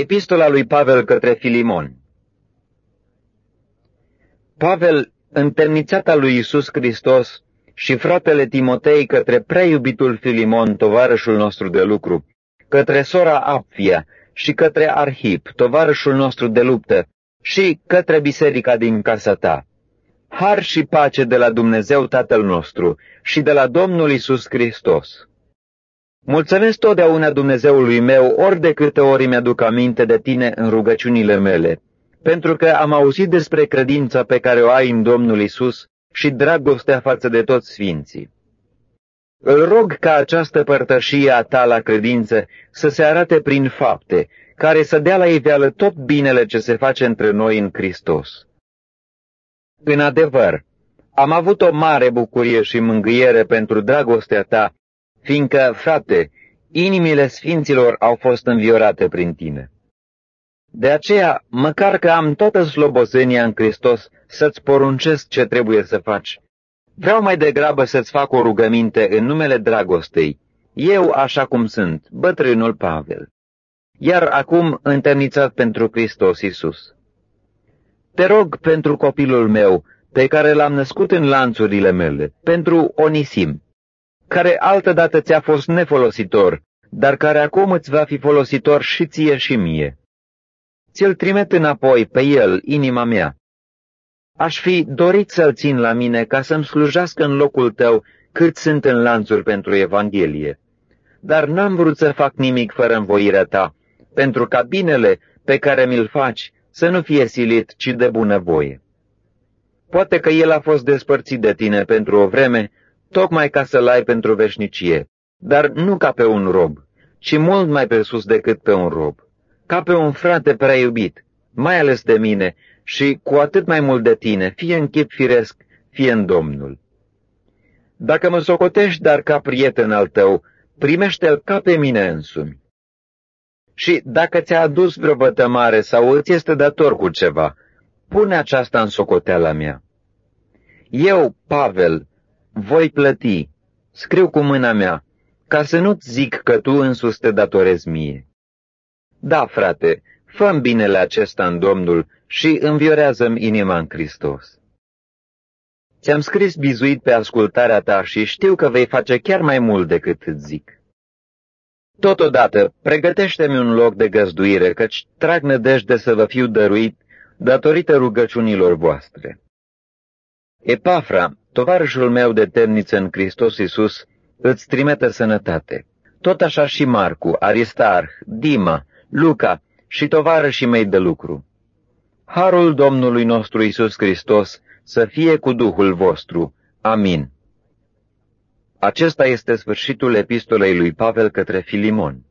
Epistola lui Pavel către Filimon Pavel, întemnițata lui Isus Hristos și fratele Timotei către prea iubitul Filimon, tovarășul nostru de lucru, către sora Apfia și către Arhip, tovarășul nostru de luptă, și către biserica din casa ta. Har și pace de la Dumnezeu Tatăl nostru și de la Domnul Isus Hristos. Mulțumesc totdeauna Dumnezeului meu ori de câte ori mi-aduc aminte de tine în rugăciunile mele, pentru că am auzit despre credința pe care o ai în Domnul Isus și dragostea față de toți sfinții. Îl rog ca această părtășie a ta la credință să se arate prin fapte, care să dea la iveală tot binele ce se face între noi în Hristos. În adevăr, am avut o mare bucurie și mângâiere pentru dragostea ta, fiindcă, frate, inimile sfinților au fost înviorate prin tine. De aceea, măcar că am toată slobozenia în Hristos să-ți poruncesc ce trebuie să faci, vreau mai degrabă să-ți fac o rugăminte în numele dragostei, eu așa cum sunt, bătrânul Pavel, iar acum întemnițat pentru Hristos Isus. Te rog pentru copilul meu, pe care l-am născut în lanțurile mele, pentru Onisim, care altădată ți-a fost nefolositor, dar care acum îți va fi folositor și ție și mie. Ți-l trimet înapoi pe el, inima mea. Aș fi dorit să-l țin la mine ca să-mi slujească în locul tău cât sunt în lanțuri pentru Evanghelie. Dar n-am vrut să fac nimic fără învoirea ta, pentru ca binele pe care mi-l faci să nu fie silit, ci de bunăvoie. Poate că el a fost despărțit de tine pentru o vreme, tocmai ca să-l ai pentru veșnicie, dar nu ca pe un rob, ci mult mai presus decât pe un rob, ca pe un frate prea iubit, mai ales de mine și cu atât mai mult de tine, fie în chip firesc, fie în Domnul. Dacă mă socotești dar ca prieten al tău, primește-l ca pe mine însumi. Și dacă ți-a adus vreo bătămare sau îți este dator cu ceva, pune aceasta în socoteala mea. Eu, Pavel, voi plăti, scriu cu mâna mea, ca să nu-ți zic că tu însuți te datorezi mie. Da, frate, fă binele acesta în Domnul și înviorează-mi inima în Hristos. Ți-am scris bizuit pe ascultarea ta și știu că vei face chiar mai mult decât îți zic. Totodată, pregătește-mi un loc de găzduire, căci trag nădejde să vă fiu dăruit datorită rugăciunilor voastre. Epafra, tovarășul meu de temniță în Hristos Iisus, îți trimite sănătate. Tot așa și Marcu, Aristarh, Dima, Luca și tovarășii mei de lucru. Harul Domnului nostru Iisus Hristos să fie cu Duhul vostru. Amin. Acesta este sfârșitul epistolei lui Pavel către Filimon.